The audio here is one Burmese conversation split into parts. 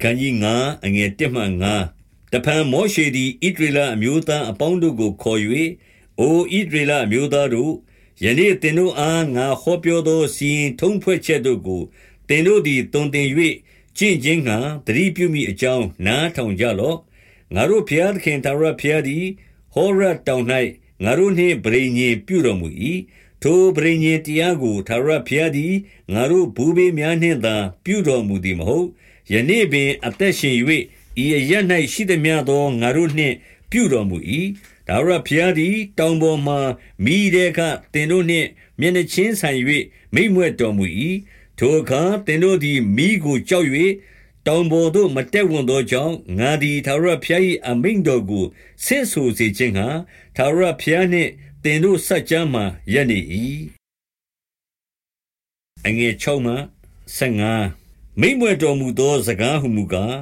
ခန်းကြီး9အငယ်1မှ9တဖန်မောရှေသည်ဣဒရလအမျိုးသားအပေါင်းတို့ကိုခေါ်၍အိုဣဒရလအမျိုးသားတို့ယနေ့သင်တို့အားငါဟောပြောသောစီရင်ထုံးဖွဲ့ချက်တို့ကိုသင်တို့သည်တုံတင်၍ကျင့်ခြင်းငှာတတိပြုမိအကြောင်းနားထောင်ကြလော့ငါတို့ဖျားသခင်သာရဖျားသည်ဟောရတောင်၌ငါတို့နှင့်ဗြိညင်ပြုတော်မူ၏ထိုဗြိညင်တရားကိုသာရဖျားသည်ငါတို့ဘူဘေးများနှင့်သာပြုတော်မူသည်မဟုတ် ယနေ့ပင်အသက်ရှင်၍ဤအရ၌ရှိသည်များသောငါတို့နှင့်ပြုတော်မူ၏ဒါဝရဖျားသည်တောင်ပေါ်မှမိတဲ့ကတင်တို့နှင့်မျက်နှချင်းဆိုင်၍မိမ့်မွဲ့တော်မူ၏ထိုအခါတင်တို့သည်မိကိုကြောက်၍တောင်ပေါ်သို့မတက်ဝန်သောကြောင့်ငါသည်သာရဖျား၏အမိန်တော်ကိုဆင့်ဆိုစေခြင်းဟာသာရဖျားနှင့်တင်တို့ဆက်ကြမ်းမှရနေ၏အငယ်6မှ15 မိမ့်မွဲ့တော်မူသော စကားဟုမူကား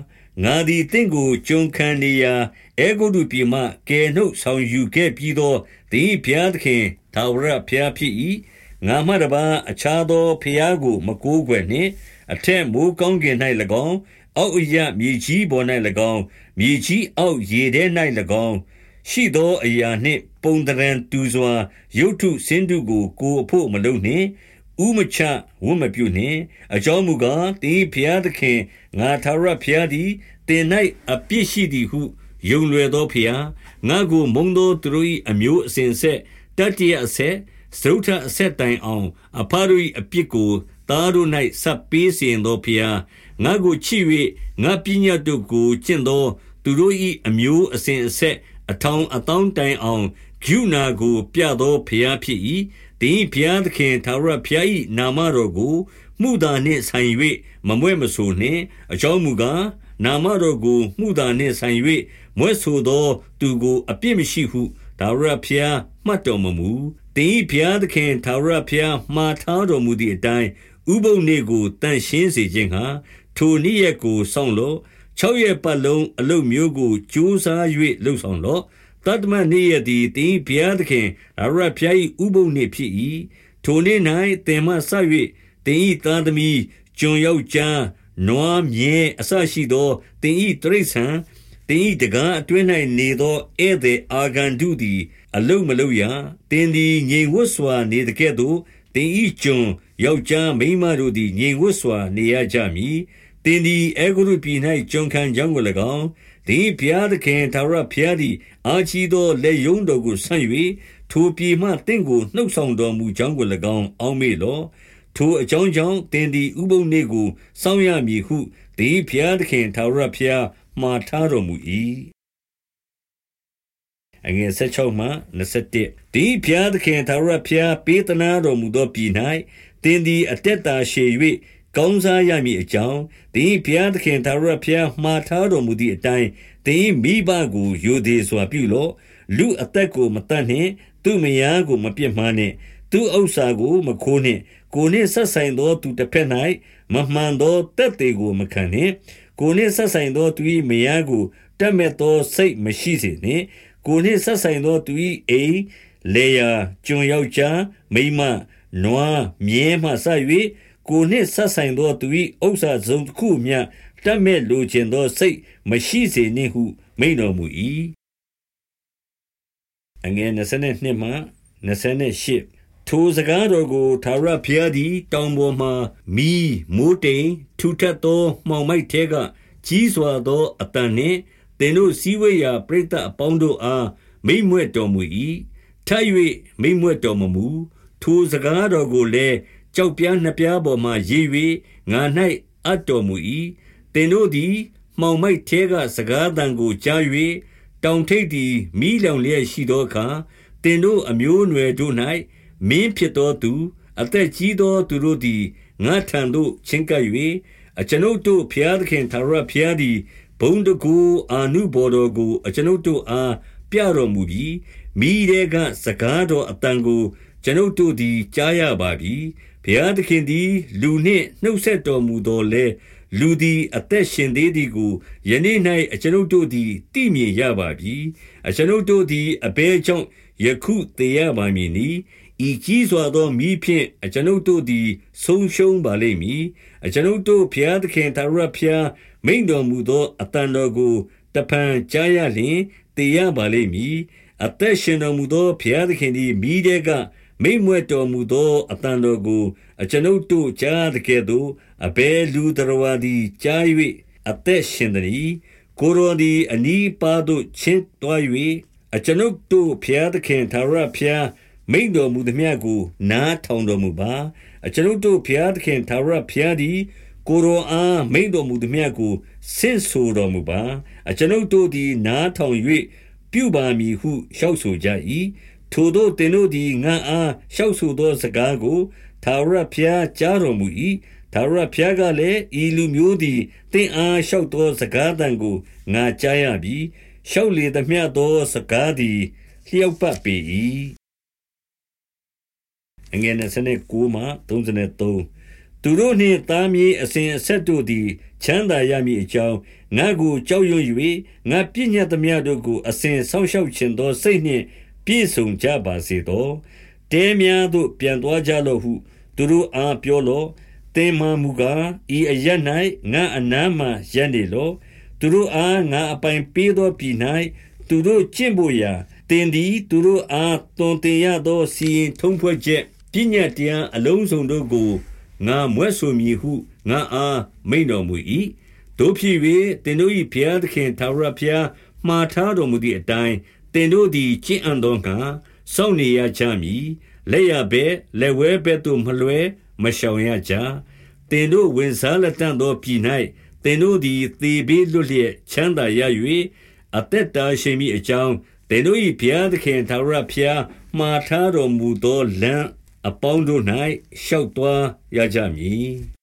ငါသည်တင့်ကို ကျွန်ခံနေရာအေဂုတုပြည်မှ ကယ်နှုတ်ဆောင်ယူခဲ့ပြီးသော သင်ဘုရားသခင်သာဝရဘုရားဖြစ်၏ငါမှတပါအခြားသော ဘုရားကို မကိုးကွယ်နှင့် အထက်မိုးကောင်းကင်၌၎င်း အောက်အရမြေကြီးပေါ်၌၎င်း မြေကြီးအောက်ရေထဲ၌၎င်း ရှိသောအရာနှင့် ပုံတရံတူစွာ ရုတ်ထုစင်းတုကို ကိုအဖို့ မလုပ်နှင့် ဥမချဝတ်မပြုနှင့်အကြောင်းမူကားတင်းဖျားသခင်ငါသာရဖျားသည်တင်၌အပြစ်ရှိသည်ဟုယုံလွယ်သောဖျားငါကိုမုံသောသူတို့၏အမျိုးအစဉ်ဆက်တတ္တရအဆက်စရုထအဆက်တိုင်အောင် အဖတို့၏အပြစ်ကိုသားတို့၌ဆက်ပေးစေသောဖျားငါကိုချစ်၍ငါပညာတို့ကိုကျင့်သော သူတို့၏အမျိုးအစဉ်အဆက်အထောင်အတောင်းတိုင်အောင်ဂုဏကို ပြသောဖျားဖြစ်၏ တင်းဘုရားသခင်သာရဘုရား၏နာမတော်ကိုမှုသာနှင့်ဆိုင်၍မမွဲ့မဆိုနှင့်အကြောင်းမူကားနာမတော်ကိုမှုသာနှင့်ဆိုင်၍မွဲ့ဆိုသော သူကို အပြစ်မရှိဟုသာရဘုရားမှတ်တော်မမူတင်းဘုရားသခင်သာရဘုရားမှားထားတော်မူသည့်အတိုင်းဥပုံနေကိုတန်ရှင်းစေခြင်းဟာထိုနေ့ရက်ကိုစောင့်လို့၆ရက်ပတ်လုံးအလုတ်မျိုးကိုကြိုးစား၍လှုပ်ဆောင်တော့ တတ္တမနေ့ရက်သည်တင်းဘုရားသခင်အရဖျား၏ဥပုံနှင့်ဖြစ်၏ထိုနေ့၌တင်မှဆ၍တင်းဤသားသမီးကျွန်ယောက်ျားနွားမြဲအဆရှိသောတင်းဤတရိษံတင်းဤတကားအတွင်း၌နေသောဧည့်သည်အာဂန္တုသည် အလုံးမလုံးရတင်းသည်ငြိမ်ဝတ်စွာနေတကဲ့သို့တင်းဤကျွန်ယောက်ျားမိန်းမတို့သည်ငြိမ်ဝတ်စွာနေရကြမည်တင်းသည်အေဂရုပြည်၌ကျွန်ခံကြောင်းကို၎င်း သည်ဘုရားသခင်သာရဘုရားသည် အာချီသောလက်ယုံတော်ကိုဆန့်၍ထိုပြည်မှတင့်ကိုနှုတ်ဆောင်တော်မူကြောင်းကို၎င်း အောက်မေ့လောထိုအကြောင်းကြောင့်တင်သည်ဥပုံနေကိုစောင့်ရမည်ဟုသည်ဘုရားသခင်သာရဘုရားမှားထားတော်မူ၏အငယ်16မှ21ဒီဘုရားသခင်သာရဘုရားပေးသနာတော်မူသောပြည်၌တင်သည်အတက်တာရှည်၍ ကောင်းစားရမည်အကြောင်းသင်ဘုရားသခင်သာရဘုရားမှားထားတော်မူသည့်အတိုင်းသင်မိဘကိုယိုသေးစွာပြုလော့လူအသက်ကိုမတတ်နှင့် သူမယားကိုမပြစ်မှားနှင့် သူဥစ္စာကိုမခိုးနှင့် ကိုနှင့်ဆက်ဆိုင်သောသူတစ်ဖက်၌မမှန်သောတက်သေးကိုမခံနှင့်ကိုနှင့်ဆက်ဆိုင်သောသူ၏မယားကိုတတ်မဲ့သောစိတ်မရှိစေနှင့်ကိုနှင့်ဆက်ဆိုင်သောသူ၏အိမ်လေယာကျွန်ယောက်ျားမိန်းမနွားမြဲမှဆ၍ကို နှင့်ဆက်ဆိုင်သောသူ၏ဥစ္စာစုံတစ်ခုမျှတတ်မဲ့လိုချင်သောစိတ်မရှိစေနှင့်ဟု မိန်တော်မူ၏အငယ်22မှ28ထိုစကားတော်ကိုသာရဖျားသည်တောင်ပေါ်မှမီးမိုးတိမ်ထူထပ်သောမှောင်မိုက်ထဲကကြီးစွာသောအတန်နှင့်သင်တို့စည်းဝေးရာပရိသတ်အပေါင်းတို့အားမိမ့်မွဲ့တော်မူ၏ထပ်၍မိမ့်မွဲ့တော်မမူထိုစကားတော်ကိုလည်း ကြောက်ပြားနှစ်ပြားပေါ်မှရေး၍ငါ၌အပ်တော်မူ၏သင်တို့သည် မှောင်မိုက်ထဲကစကားသံကိုကြား၍တောင်ထိပ်သည်မိလောင်လျက်ရှိသောအခါသင်တို့အမျိုးအနွယ်တို့၌မင်းဖြစ်သောသူ အသက်ကြီးသောသူတို့သည်ငါထံသို့ချဉ်ကပ်၍အကျွန်ုပ်တို့ဖျားသခင်သာရဖျားသည်ဘုံတကူအာနုဘော်တော်ကိုအကျွန်ုပ်တို့အားပြတော်မူပြီးမိတဲ့ကစကားတော်အတန်ကိုကျွန်ုပ်တို့သည်ကြားရပါပြီ ဘုရားသခင်သည် လူနှင့်နှုတ်ဆက်တော်မူတော်လဲလူသည် အသက်ရှင်သေးသည်ကိုယနေ့၌အကျွန်ုပ်တို့သည်သိမြင်ရပါပြီအကျွန်ုပ်တို့သည်အဘဲကြောင့်ယခုသေရပါမည်နီဤကြီးစွာသောမိဖြင့်အကျွန်ုပ်တို့သည် ဆုံးရှုံးပါလိမ့်မည်အကျွန်ုပ်တို့ဘုရားသခင်သာရဘုရားမိန်တော်မူသောအတန်တော်ကိုတဖန်ကြားရလျင်တည်ရပါလိမ့်မည်အသက်ရှင်တော်မူသောဘုရားသခင်သည်မိတဲ့က မိမ့်မွဲ့တော်မူသောအတန်တော်ကို အကျွန်ုပ်တို့ကြားတဲ့ကဲ့သို့ အဘယ်လူတော်ဝါသည် ကြား၍အသက်ရှင်သည်ကိုရောသည် အနီးပါသို့ ချင်းတွား၍အကျွန်ုပ်တို့ဖျားသခင်သာရဖျား မိန်တော်မူသည်မြတ်ကို နားထောင်တော်မူပါ အကျွန်ုပ်တို့ဖျားသခင်သာရဖျားသည် ကိုရောအား မိန်တော်မူသည်မြတ်ကို ဆင့်ဆိုတော်မူပါ အကျွန်ုပ်တို့သည် နားထောင်၍ပြုပါမည်ဟု လျှောက်ဆိုကြ၏ ထိုတို့သင်တို့သည်ငါအားလျှောက်ဆိုသောစကားကိုသာရဖျားကြားတော်မူ၏ထာဝရဘုရားကလည်းဤလူမျိုးသည်သင်အားလျှောက်သောစကားတန်ကိုငါကြားရပြီလျှောက်လေသမျှသောစကားသည်လျှောက်ပတ်ပေ၏အငယ်29မှ33သူတို့နှင့်သားမြေအစဉ်အဆက်တို့သည် ချမ်းသာရမည်အကြောင်းငါကိုကြောက်ရွံ့၍ငါပြည့်ညတ်သမျှတို့ကိုအစဉ်ဆောက်ရှောက်ခြင်းသောစိတ်နှင့် ပြည့်စုံကြပါစေသောတဲများသို့ပြန်သွားကြလော့ဟုသူတို့အားပြောလော့သင်မှမူကားဤအရ၌ငါအနားမှရပ်နေလောသူတို့အားငါအပိုင်ပေးသောပြည်၌သူတို့ကျင့်ဖို့ရာတင်သည်သူတို့အားတွင်တင်ရသောစီရင်ထုံးဖွဲ့ချက်ပညာတရားအလုံးစုံတို့ကိုငါမွဲ့ဆိုမည်ဟုငါအားမိန်တော်မူ၏တို့ဖြစ်၍တင်တို့၏ဘုရားသခင်သာရဘုရားမှားထားတော်မူသည့်အတိုင်း တင်တို့သည်ကျင့်အံ့သောငါစောင့်နေရကြမည်လက်ရဘဲလက်ဝဲဘဲသို့မလွဲမရှောင်ရကြသင်တို့ဝင်စားလက်တန့်သောပြည်၌သင်တို့သည်သေဘေးလွတ်လျက်ချမ်းသာရ၍အသက်တာရှိမည်အကြောင်းသင်တို့၏ဘုရားသခင်သာရဘုရားမှားထားတော်မူသောလမ်းအပေါင်းတို့၌ရှောက်သွားရကြမည်